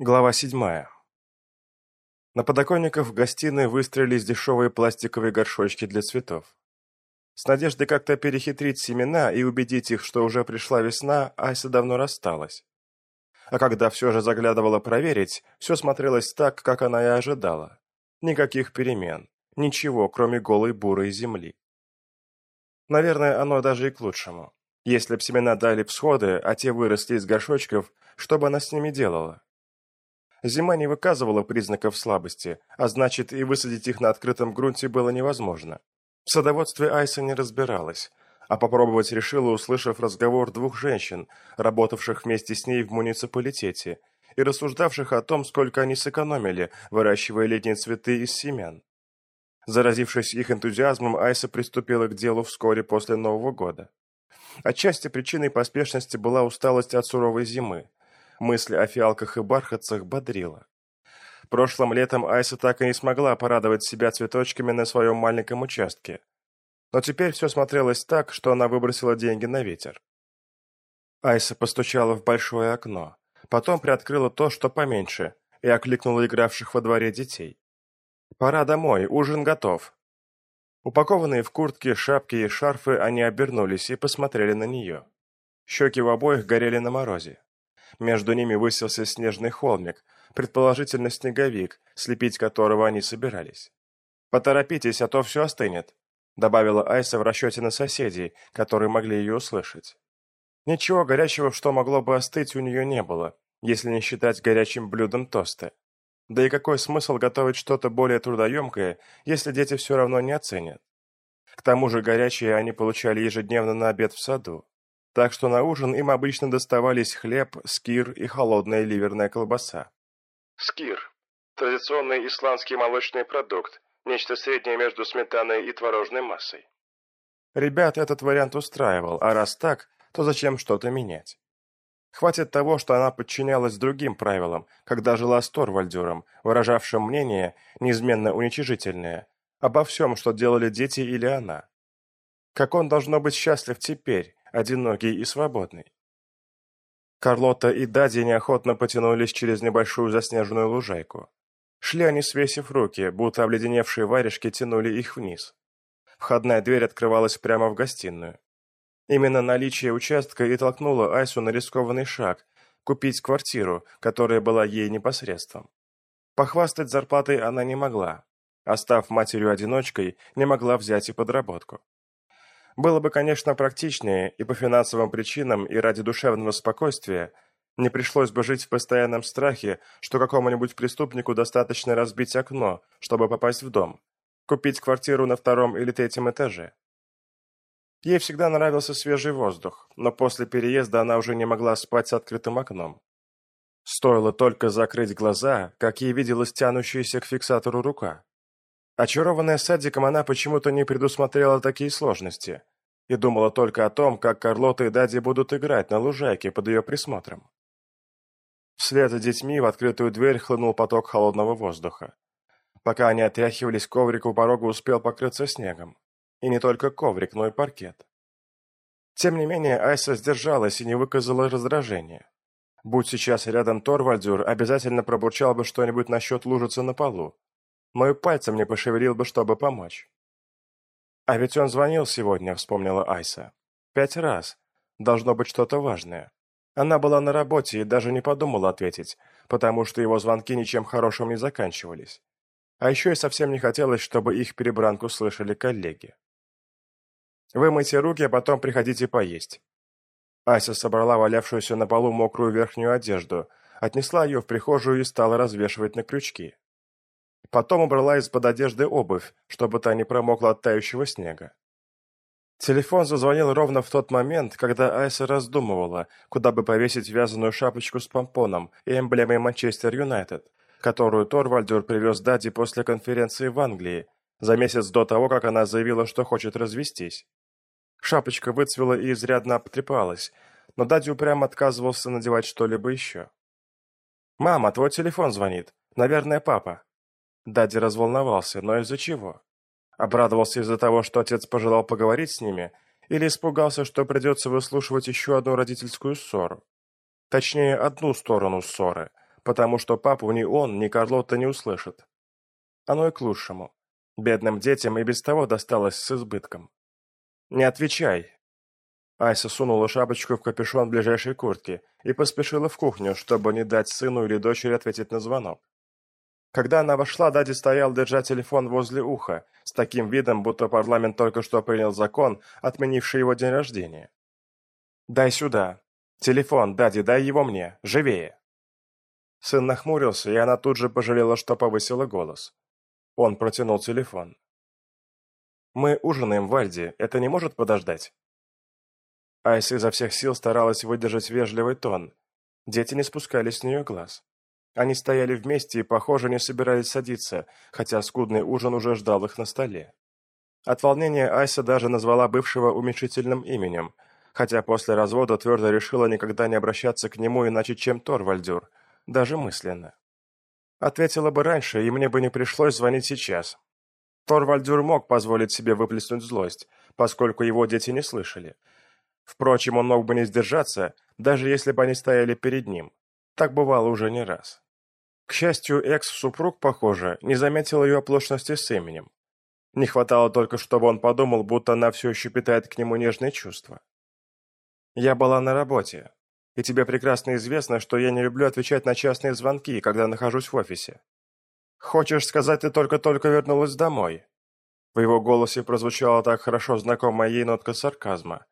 Глава седьмая. На подоконниках в гостиной выстроились дешевые пластиковые горшочки для цветов. С надеждой как-то перехитрить семена и убедить их, что уже пришла весна, Айса давно рассталась. А когда все же заглядывала проверить, все смотрелось так, как она и ожидала. Никаких перемен, ничего, кроме голой бурой земли. Наверное, оно даже и к лучшему. Если б семена дали всходы, а те выросли из горшочков, что бы она с ними делала? Зима не выказывала признаков слабости, а значит и высадить их на открытом грунте было невозможно. В садоводстве Айса не разбиралась, а попробовать решила, услышав разговор двух женщин, работавших вместе с ней в муниципалитете, и рассуждавших о том, сколько они сэкономили, выращивая летние цветы из семян. Заразившись их энтузиазмом, Айса приступила к делу вскоре после Нового года. Отчасти причиной поспешности была усталость от суровой зимы, Мысль о фиалках и бархатцах бодрила. Прошлым летом Айса так и не смогла порадовать себя цветочками на своем маленьком участке. Но теперь все смотрелось так, что она выбросила деньги на ветер. Айса постучала в большое окно, потом приоткрыла то, что поменьше, и окликнула игравших во дворе детей. «Пора домой, ужин готов». Упакованные в куртки, шапки и шарфы, они обернулись и посмотрели на нее. Щеки у обоих горели на морозе. Между ними высился снежный холмик, предположительно снеговик, слепить которого они собирались. «Поторопитесь, а то все остынет», — добавила Айса в расчете на соседей, которые могли ее услышать. Ничего горячего, что могло бы остыть, у нее не было, если не считать горячим блюдом тосты. Да и какой смысл готовить что-то более трудоемкое, если дети все равно не оценят? К тому же горячее они получали ежедневно на обед в саду так что на ужин им обычно доставались хлеб, скир и холодная ливерная колбаса. Скир – традиционный исландский молочный продукт, нечто среднее между сметаной и творожной массой. Ребят этот вариант устраивал, а раз так, то зачем что-то менять? Хватит того, что она подчинялась другим правилам, когда жила с Торвальдюром, выражавшим мнение, неизменно уничижительное, обо всем, что делали дети или она. Как он должно быть счастлив теперь, одинокий и свободный. Карлота и Дади неохотно потянулись через небольшую заснеженную лужайку. Шли они, свесив руки, будто обледеневшие варежки тянули их вниз. Входная дверь открывалась прямо в гостиную. Именно наличие участка и толкнуло Айсу на рискованный шаг – купить квартиру, которая была ей непосредством. Похвастать зарплатой она не могла, а став матерью-одиночкой, не могла взять и подработку. Было бы, конечно, практичнее и по финансовым причинам, и ради душевного спокойствия, не пришлось бы жить в постоянном страхе, что какому-нибудь преступнику достаточно разбить окно, чтобы попасть в дом, купить квартиру на втором или третьем этаже. Ей всегда нравился свежий воздух, но после переезда она уже не могла спать с открытым окном. Стоило только закрыть глаза, как ей виделась тянущаяся к фиксатору рука. Очарованная садиком, она почему-то не предусмотрела такие сложности и думала только о том, как Карлота и Дади будут играть на лужайке под ее присмотром. Вслед за детьми в открытую дверь хлынул поток холодного воздуха. Пока они отряхивались, коврик у порога успел покрыться снегом. И не только коврик, но и паркет. Тем не менее, Айса сдержалась и не выказала раздражения. Будь сейчас рядом Торвальдюр, обязательно пробурчал бы что-нибудь насчет лужицы на полу, Мой пальцем не пошевелил бы, чтобы помочь. А ведь он звонил сегодня, вспомнила Айса. Пять раз. Должно быть что-то важное. Она была на работе и даже не подумала ответить, потому что его звонки ничем хорошим не заканчивались. А еще и совсем не хотелось, чтобы их перебранку слышали коллеги. «Вымойте руки, а потом приходите поесть». Ася собрала валявшуюся на полу мокрую верхнюю одежду, отнесла ее в прихожую и стала развешивать на крючки. Потом убрала из-под одежды обувь, чтобы та не промокла от тающего снега. Телефон зазвонил ровно в тот момент, когда Айса раздумывала, куда бы повесить вязаную шапочку с помпоном и эмблемой Манчестер Юнайтед, которую Торвальдюр привез Дади после конференции в Англии, за месяц до того, как она заявила, что хочет развестись. Шапочка выцвела и изрядно обтрепалась, но Дади упрямо отказывался надевать что-либо еще. «Мама, твой телефон звонит. Наверное, папа». Дади разволновался, но из-за чего? Обрадовался из-за того, что отец пожелал поговорить с ними, или испугался, что придется выслушивать еще одну родительскую ссору? Точнее, одну сторону ссоры, потому что папу ни он, ни Карлотта не услышат. Оно и к лучшему. Бедным детям и без того досталось с избытком. «Не отвечай!» Айса сунула шапочку в капюшон ближайшей куртки и поспешила в кухню, чтобы не дать сыну или дочери ответить на звонок. Когда она вошла, Дади стоял, держа телефон возле уха, с таким видом, будто парламент только что принял закон, отменивший его день рождения. «Дай сюда. Телефон, Дади, дай его мне. Живее!» Сын нахмурился, и она тут же пожалела, что повысила голос. Он протянул телефон. «Мы ужинаем в Вальде. Это не может подождать?» Айс изо всех сил старалась выдержать вежливый тон. Дети не спускали с нее глаз. Они стояли вместе и, похоже, не собирались садиться, хотя скудный ужин уже ждал их на столе. От волнения Айса даже назвала бывшего уменьшительным именем, хотя после развода твердо решила никогда не обращаться к нему иначе, чем Торвальдюр, даже мысленно. Ответила бы раньше, и мне бы не пришлось звонить сейчас. Торвальдюр мог позволить себе выплеснуть злость, поскольку его дети не слышали. Впрочем, он мог бы не сдержаться, даже если бы они стояли перед ним. Так бывало уже не раз. К счастью, экс-супруг, похоже, не заметил ее оплошности с именем. Не хватало только, чтобы он подумал, будто она все еще питает к нему нежные чувства. «Я была на работе, и тебе прекрасно известно, что я не люблю отвечать на частные звонки, когда нахожусь в офисе. Хочешь сказать, ты только-только вернулась домой?» В его голосе прозвучала так хорошо знакомая ей нотка сарказма.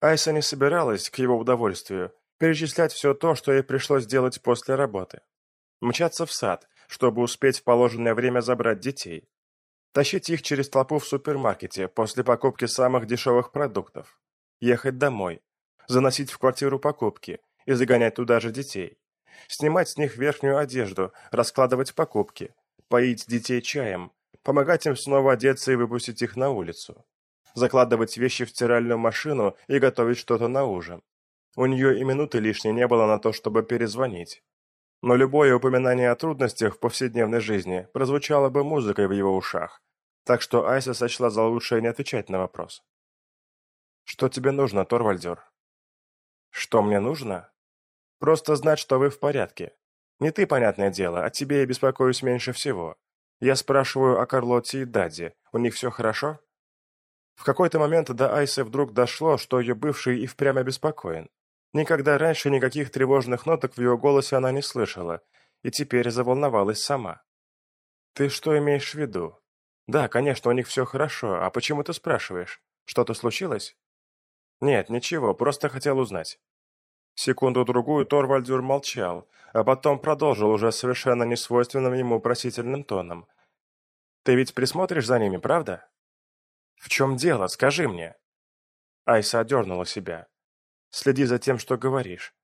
Айса не собиралась, к его удовольствию, перечислять все то, что ей пришлось делать после работы мчаться в сад, чтобы успеть в положенное время забрать детей, тащить их через толпу в супермаркете после покупки самых дешевых продуктов, ехать домой, заносить в квартиру покупки и загонять туда же детей, снимать с них верхнюю одежду, раскладывать покупки, поить детей чаем, помогать им снова одеться и выпустить их на улицу, закладывать вещи в стиральную машину и готовить что-то на ужин. У нее и минуты лишней не было на то, чтобы перезвонить но любое упоминание о трудностях в повседневной жизни прозвучало бы музыкой в его ушах, так что Айса сочла за лучшее не отвечать на вопрос. «Что тебе нужно, Торвальдер?» «Что мне нужно?» «Просто знать, что вы в порядке. Не ты, понятное дело, о тебе я беспокоюсь меньше всего. Я спрашиваю о Карлотте и Даде. У них все хорошо?» В какой-то момент до Айсы вдруг дошло, что ее бывший и впрямь обеспокоен. Никогда раньше никаких тревожных ноток в его голосе она не слышала, и теперь заволновалась сама. «Ты что имеешь в виду?» «Да, конечно, у них все хорошо, а почему ты спрашиваешь? Что-то случилось?» «Нет, ничего, просто хотел узнать». Секунду-другую Торвальдюр молчал, а потом продолжил уже совершенно несвойственным ему просительным тоном. «Ты ведь присмотришь за ними, правда?» «В чем дело? Скажи мне!» Айса одернула себя. Следи за тем, что говоришь».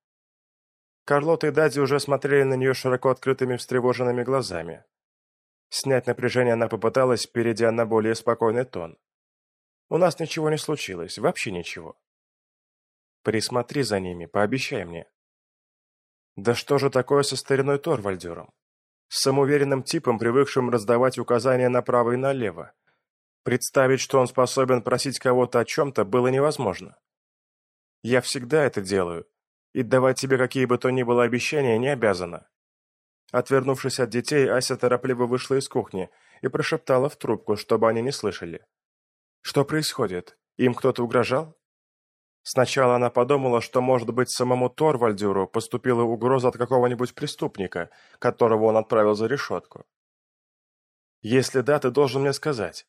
Карлота и Дади уже смотрели на нее широко открытыми встревоженными глазами. Снять напряжение она попыталась, перейдя на более спокойный тон. «У нас ничего не случилось, вообще ничего. Присмотри за ними, пообещай мне». Да что же такое со стариной Торвальдером? С самоуверенным типом, привыкшим раздавать указания направо и налево. Представить, что он способен просить кого-то о чем-то, было невозможно. Я всегда это делаю, и давать тебе какие бы то ни было обещания не обязана». Отвернувшись от детей, Ася торопливо вышла из кухни и прошептала в трубку, чтобы они не слышали. «Что происходит? Им кто-то угрожал?» Сначала она подумала, что, может быть, самому Торвальдюру поступила угроза от какого-нибудь преступника, которого он отправил за решетку. «Если да, ты должен мне сказать».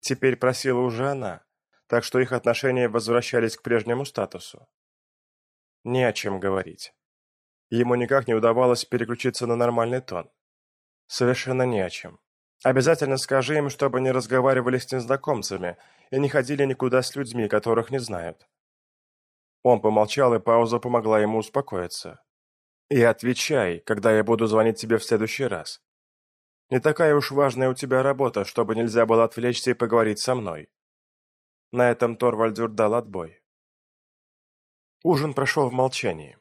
Теперь просила уже она, так что их отношения возвращались к прежнему статусу. Не о чем говорить. Ему никак не удавалось переключиться на нормальный тон. Совершенно не о чем. Обязательно скажи им, чтобы не разговаривали с незнакомцами и не ходили никуда с людьми, которых не знают. Он помолчал, и пауза помогла ему успокоиться. «И отвечай, когда я буду звонить тебе в следующий раз. Не такая уж важная у тебя работа, чтобы нельзя было отвлечься и поговорить со мной. На этом Торвальдюр дал отбой. Ужин прошел в молчании.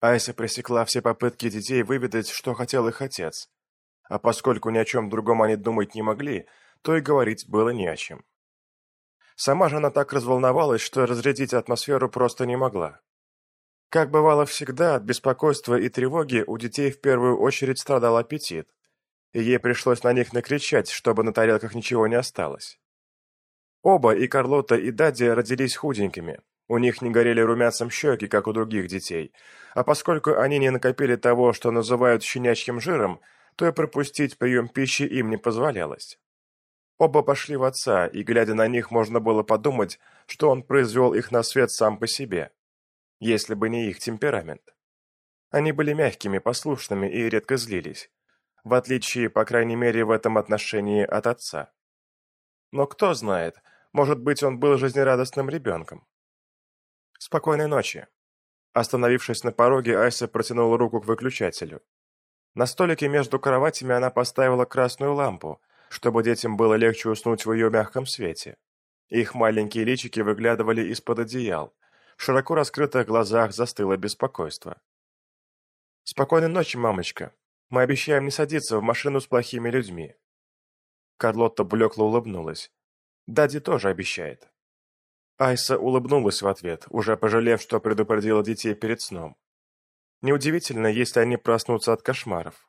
Айса пресекла все попытки детей выведать, что хотел их отец. А поскольку ни о чем другом они думать не могли, то и говорить было не о чем. Сама же она так разволновалась, что разрядить атмосферу просто не могла. Как бывало всегда, от беспокойства и тревоги у детей в первую очередь страдал аппетит, и ей пришлось на них накричать, чтобы на тарелках ничего не осталось. Оба, и Карлота, и Дади, родились худенькими. У них не горели румянцем щеки, как у других детей, а поскольку они не накопили того, что называют щенячьим жиром, то и пропустить прием пищи им не позволялось. Оба пошли в отца, и, глядя на них, можно было подумать, что он произвел их на свет сам по себе, если бы не их темперамент. Они были мягкими, послушными и редко злились, в отличие, по крайней мере, в этом отношении от отца. Но кто знает, может быть, он был жизнерадостным ребенком. «Спокойной ночи». Остановившись на пороге, Айса протянула руку к выключателю. На столике между кроватями она поставила красную лампу, чтобы детям было легче уснуть в ее мягком свете. Их маленькие личики выглядывали из-под одеял. В широко раскрытых глазах застыло беспокойство. «Спокойной ночи, мамочка. Мы обещаем не садиться в машину с плохими людьми». Карлотта блекло улыбнулась. «Дади тоже обещает». Айса улыбнулась в ответ, уже пожалев, что предупредила детей перед сном. Неудивительно, если они проснутся от кошмаров.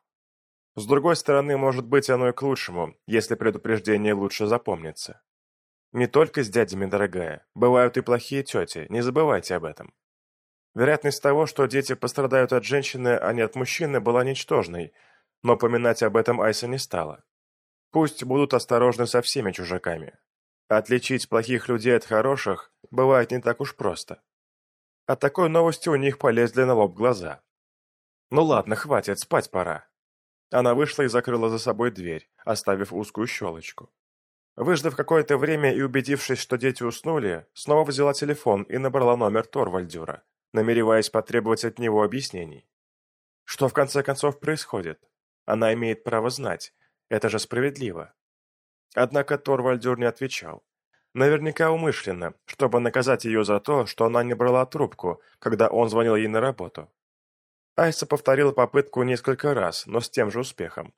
С другой стороны, может быть оно и к лучшему, если предупреждение лучше запомнится. Не только с дядями, дорогая, бывают и плохие тети, не забывайте об этом. Вероятность того, что дети пострадают от женщины, а не от мужчины, была ничтожной, но поминать об этом Айса не стала. Пусть будут осторожны со всеми чужаками. Отличить плохих людей от хороших бывает не так уж просто. От такой новости у них полезли на лоб глаза. «Ну ладно, хватит, спать пора». Она вышла и закрыла за собой дверь, оставив узкую щелочку. Выждав какое-то время и убедившись, что дети уснули, снова взяла телефон и набрала номер Торвальдюра, намереваясь потребовать от него объяснений. Что в конце концов происходит? Она имеет право знать. Это же справедливо. Однако Торвальдюр не отвечал. Наверняка умышленно, чтобы наказать ее за то, что она не брала трубку, когда он звонил ей на работу. Айса повторила попытку несколько раз, но с тем же успехом.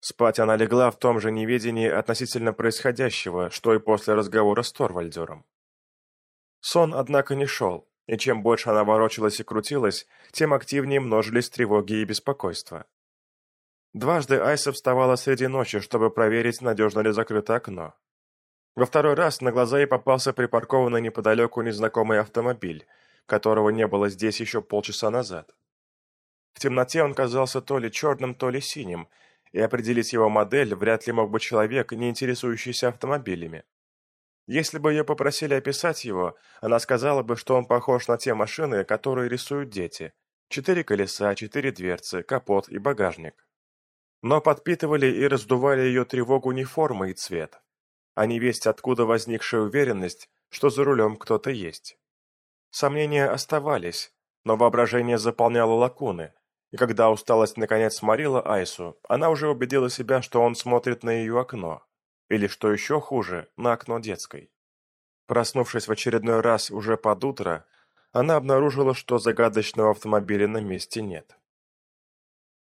Спать она легла в том же неведении относительно происходящего, что и после разговора с Торвальдером. Сон, однако, не шел, и чем больше она ворочалась и крутилась, тем активнее множились тревоги и беспокойства. Дважды Айса вставала среди ночи, чтобы проверить, надежно ли закрыто окно. Во второй раз на глаза ей попался припаркованный неподалеку незнакомый автомобиль, которого не было здесь еще полчаса назад. В темноте он казался то ли черным, то ли синим, и определить его модель вряд ли мог бы человек, не интересующийся автомобилями. Если бы ее попросили описать его, она сказала бы, что он похож на те машины, которые рисуют дети. Четыре колеса, четыре дверцы, капот и багажник. Но подпитывали и раздували ее тревогу не форма и цвет, а не весть откуда возникшая уверенность, что за рулем кто-то есть. Сомнения оставались, но воображение заполняло лакуны, и когда усталость наконец сморила Айсу, она уже убедила себя, что он смотрит на ее окно. Или, что еще хуже, на окно детской. Проснувшись в очередной раз уже под утро, она обнаружила, что загадочного автомобиля на месте нет.